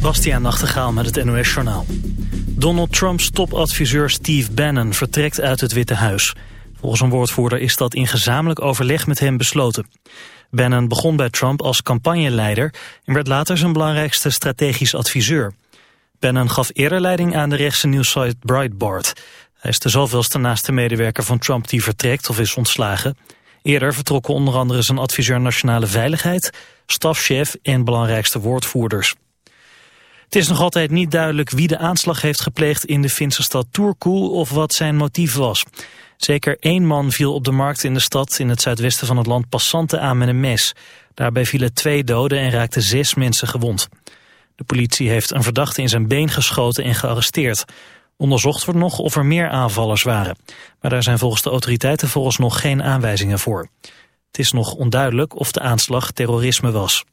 Bastiaan Nachtegaal met het NOS Journaal. Donald Trumps topadviseur Steve Bannon vertrekt uit het Witte Huis. Volgens een woordvoerder is dat in gezamenlijk overleg met hem besloten. Bannon begon bij Trump als campagneleider... en werd later zijn belangrijkste strategisch adviseur. Bannon gaf eerder leiding aan de rechtse nieuwssite Breitbart. Hij is de zoveelste naaste medewerker van Trump die vertrekt of is ontslagen. Eerder vertrokken onder andere zijn adviseur Nationale Veiligheid... stafchef en belangrijkste woordvoerders. Het is nog altijd niet duidelijk wie de aanslag heeft gepleegd in de Finse stad Turku of wat zijn motief was. Zeker één man viel op de markt in de stad in het zuidwesten van het land passanten aan met een mes. Daarbij vielen twee doden en raakten zes mensen gewond. De politie heeft een verdachte in zijn been geschoten en gearresteerd. Onderzocht wordt nog of er meer aanvallers waren. Maar daar zijn volgens de autoriteiten volgens nog geen aanwijzingen voor. Het is nog onduidelijk of de aanslag terrorisme was.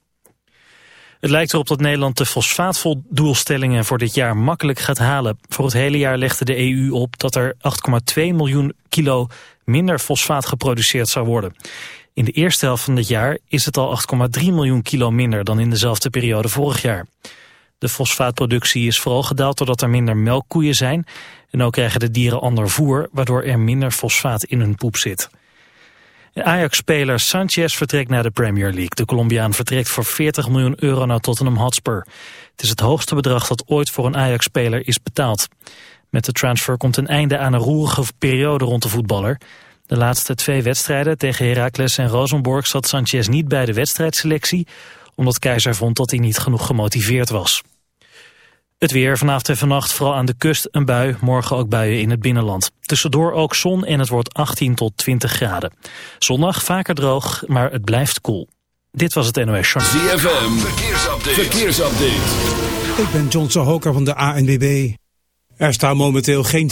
Het lijkt erop dat Nederland de fosfaatdoelstellingen voor dit jaar makkelijk gaat halen. Voor het hele jaar legde de EU op dat er 8,2 miljoen kilo minder fosfaat geproduceerd zou worden. In de eerste helft van dit jaar is het al 8,3 miljoen kilo minder dan in dezelfde periode vorig jaar. De fosfaatproductie is vooral gedaald doordat er minder melkkoeien zijn. En ook krijgen de dieren ander voer, waardoor er minder fosfaat in hun poep zit. Ajax-speler Sanchez vertrekt naar de Premier League. De Colombiaan vertrekt voor 40 miljoen euro naar Tottenham Hotspur. Het is het hoogste bedrag dat ooit voor een Ajax-speler is betaald. Met de transfer komt een einde aan een roerige periode rond de voetballer. De laatste twee wedstrijden tegen Heracles en Rosenborg zat Sanchez niet bij de wedstrijdselectie... omdat Keizer vond dat hij niet genoeg gemotiveerd was. Het weer vanavond en vannacht vooral aan de kust een bui, morgen ook buien in het binnenland. Tussendoor ook zon en het wordt 18 tot 20 graden. Zondag vaker droog, maar het blijft koel. Dit was het NOS Journal. ZFM, verkeersupdate. verkeersupdate. Ik ben John Sohoka van de ANWB. Er staan momenteel geen...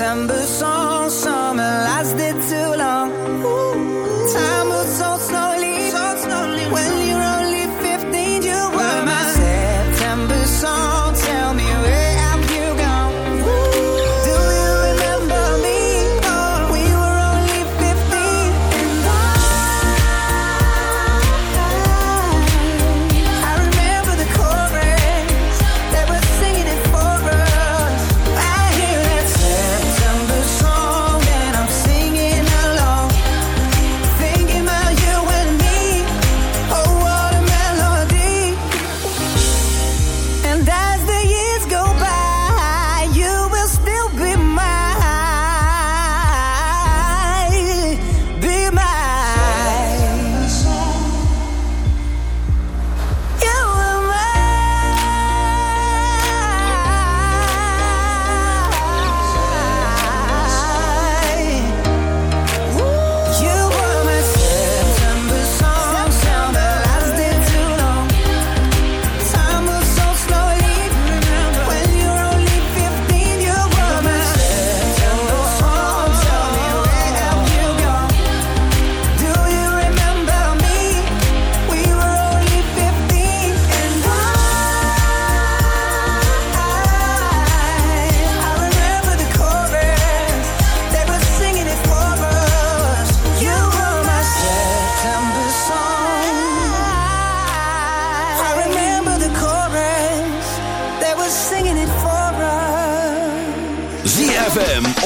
December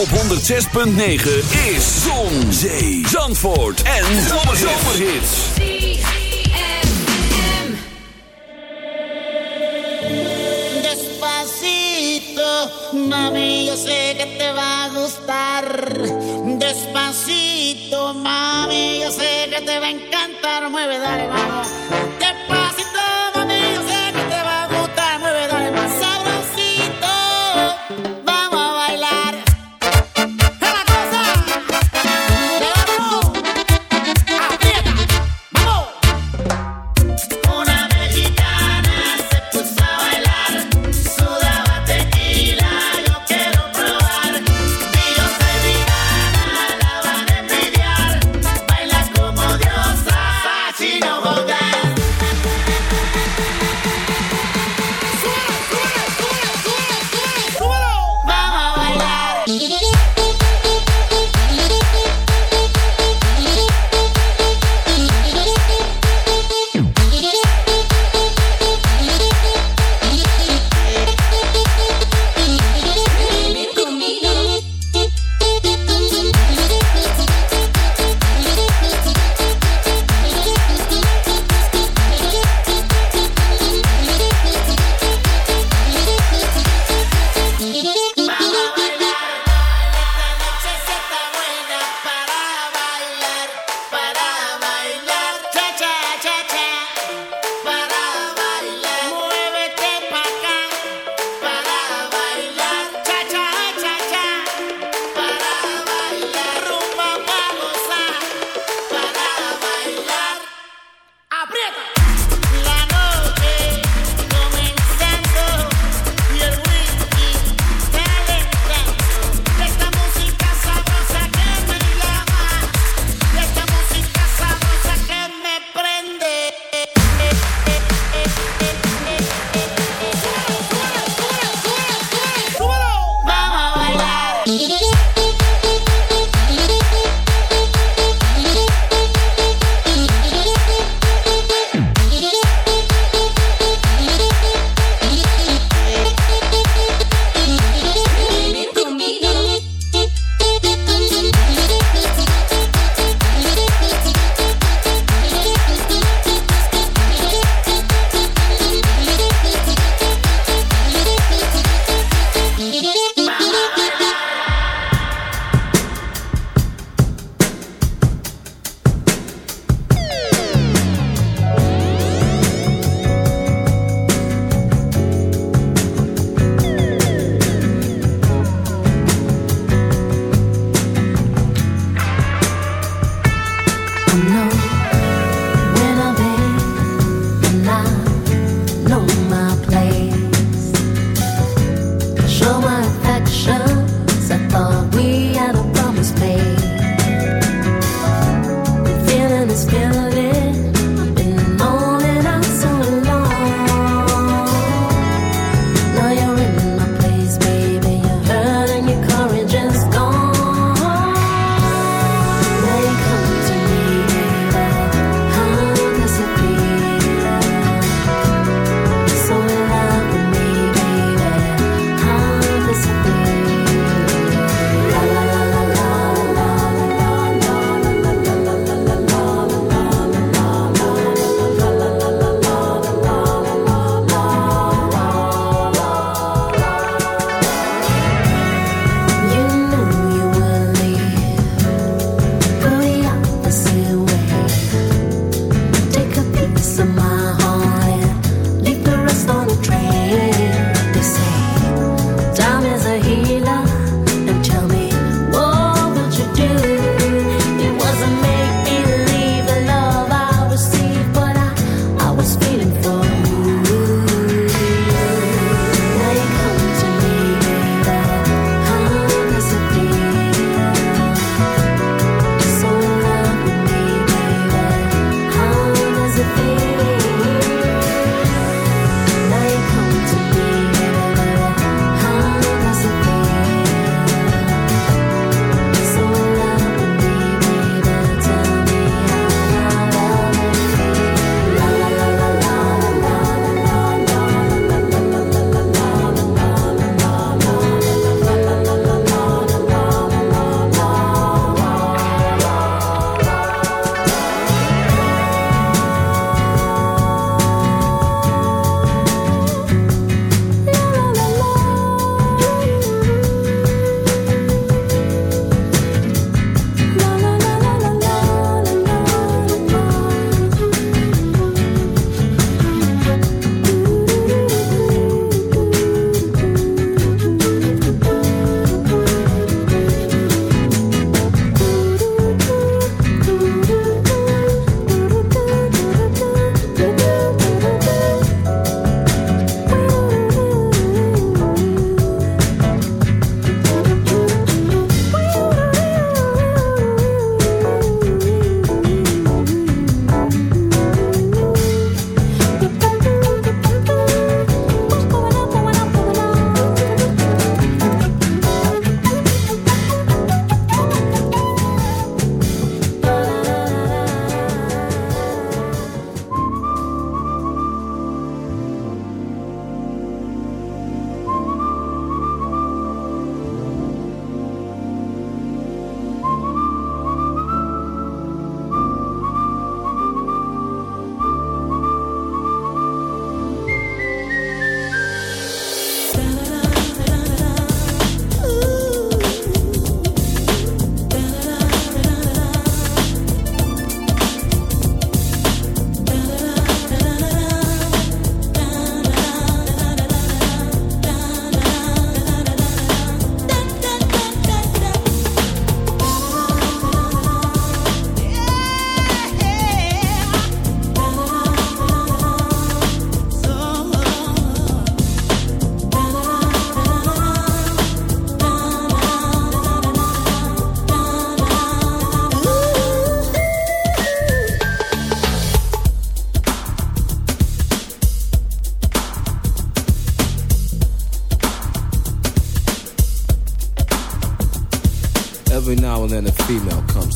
op 106.9 is Zon, Zee, Zandvoort en Zomerhits. Despacito, mami, yo sé que te va a gustar. Despacito, mami, yo sé que te va a encantar. Mueve, dale, vamos.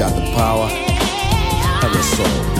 got the power of the soul.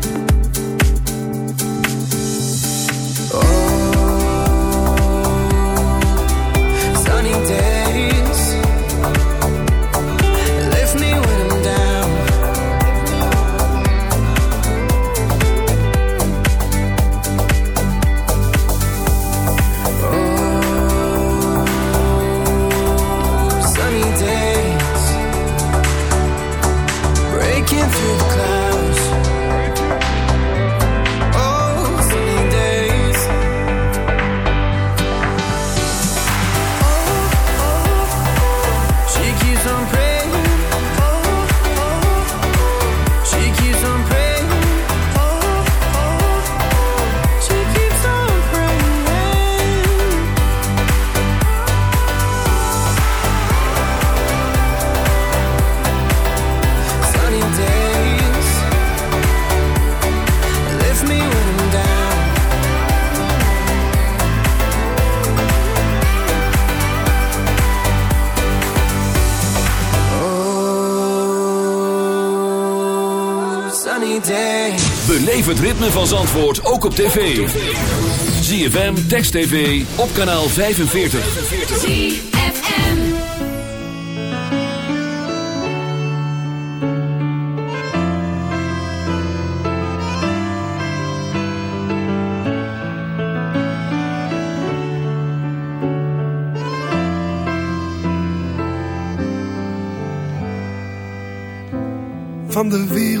ritme van Zandvoort ook op tv. ZFM, Text TV, op kanaal 45. ZFM. Van de wereld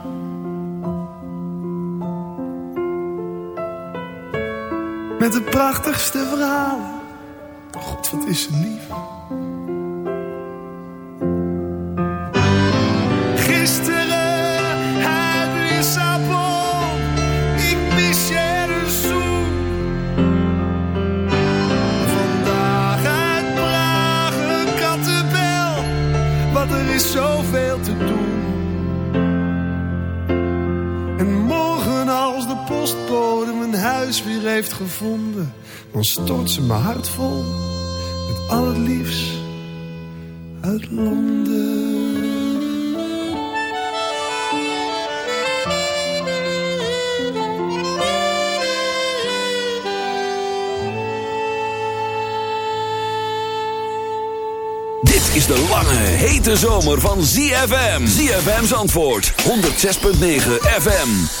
Met de prachtigste verhalen. God, wat is lief. Gisteren uit Lissabon. Ik mis je een. Vandaag uit een kattenbel. Want er is zoveel te huis weer heeft gevonden, dan stort ze mijn hart vol met al het liefst uit Londen. Is de lange, hete zomer van ZFM. ZFM's antwoord, 106.9 FM.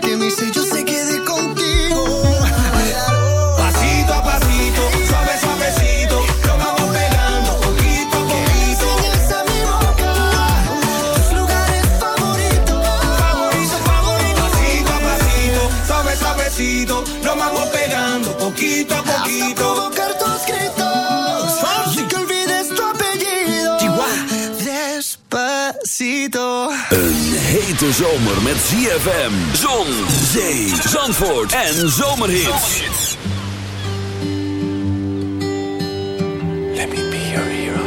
hete zomer met ZFM, zon, zee, zandvoort en zomerhits. Let me be your hero.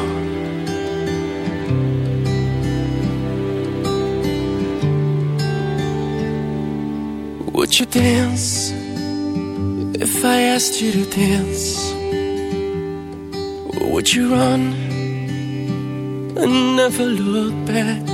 Would you dance if I asked you to dance? Would you run and never look back?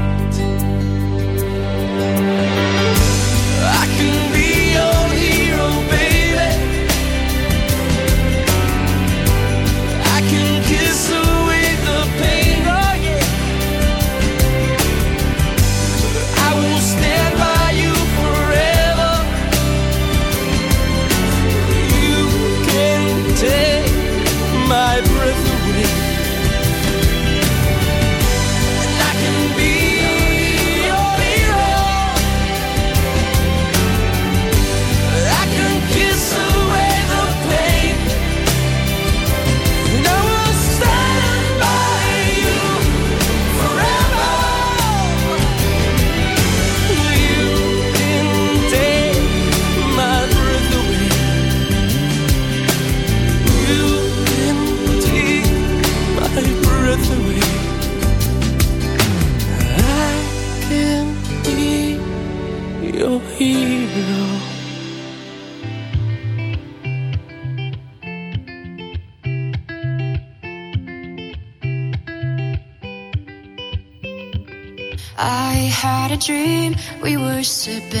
c'est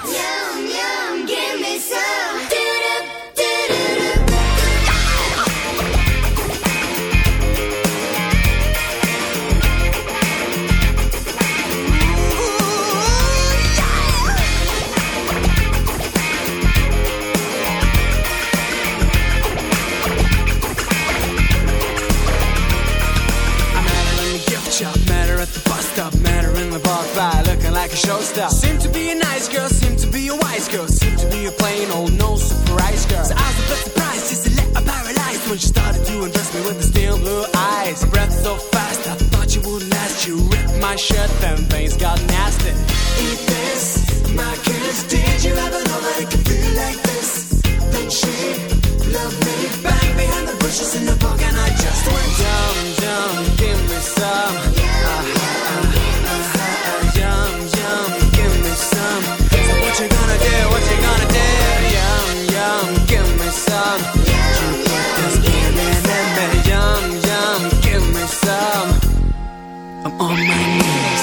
on my knees.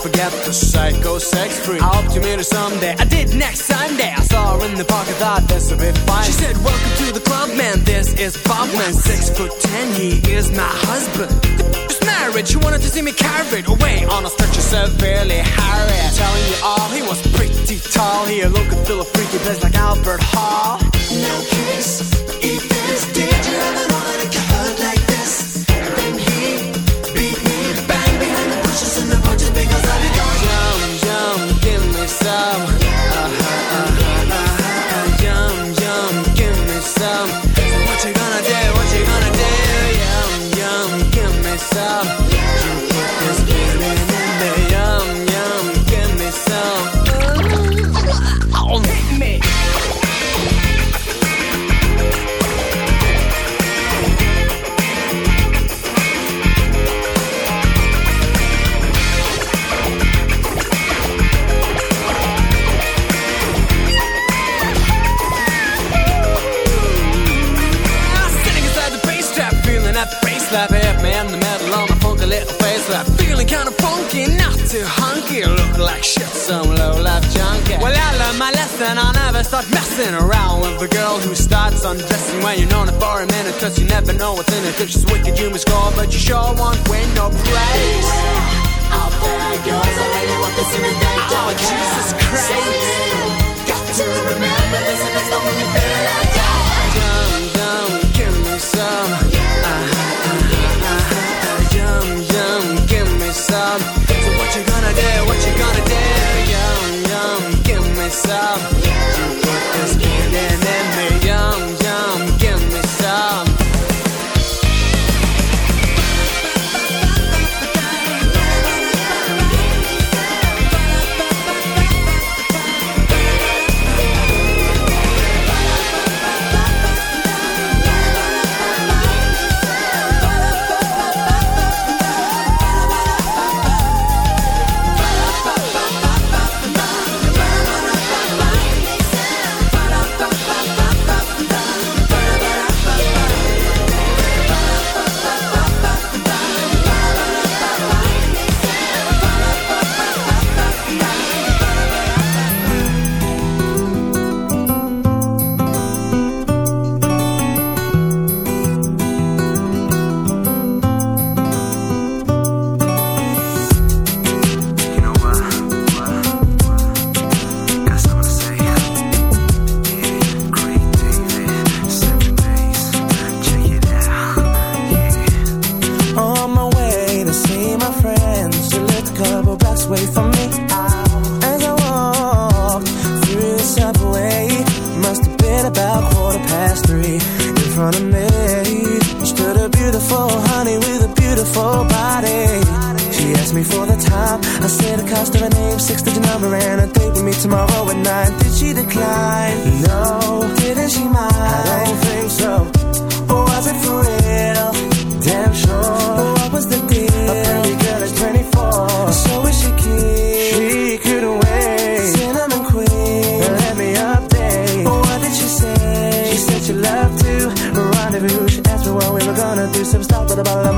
forget the psycho sex free. I hope to meet her someday. I did next Sunday. I saw her in the park. I thought that's a bit fine. She said, "Welcome to the club, man. This is Bob, man. Six foot ten. He is my husband." This marriage, she wanted to see me carried away on a stretcher severely harried. Telling you all, he was pretty tall. He looked and feel a freaky place like Albert Hall. No kiss, eat this, did you ever know? Shit, Some low-life junkie. Well, I learned my lesson. I'll never start messing around with a girl who starts undressing when you're known her for a minute. Cause you never know what's in it. If she's wicked, you must score, but you sure won't win no praise. Out there goes a lady with this in the day. Oh, Jesus Christ. So got to remember this if it's the only thing I got. Dumb, dumb, give me some. about love.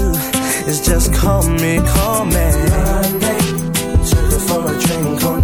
is just call me, call me. Monday, took her for a drink on